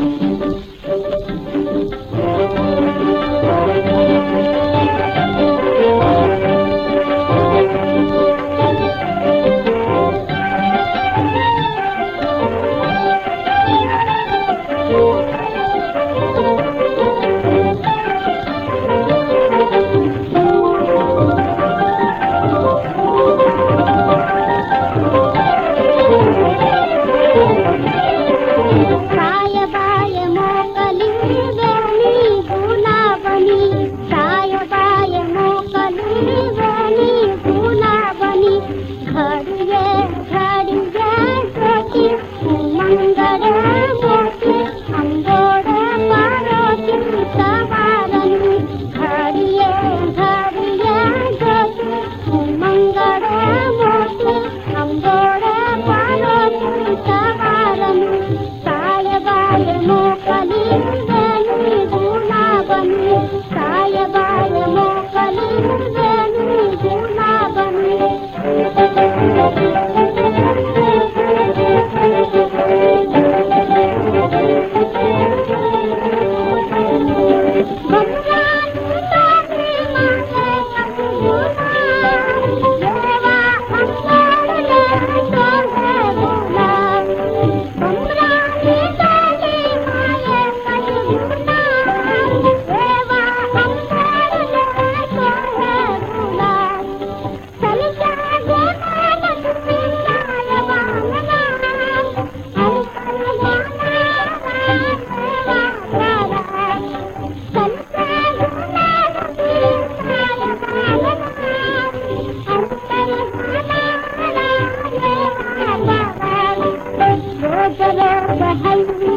काय Thank you. the Lord, the Holy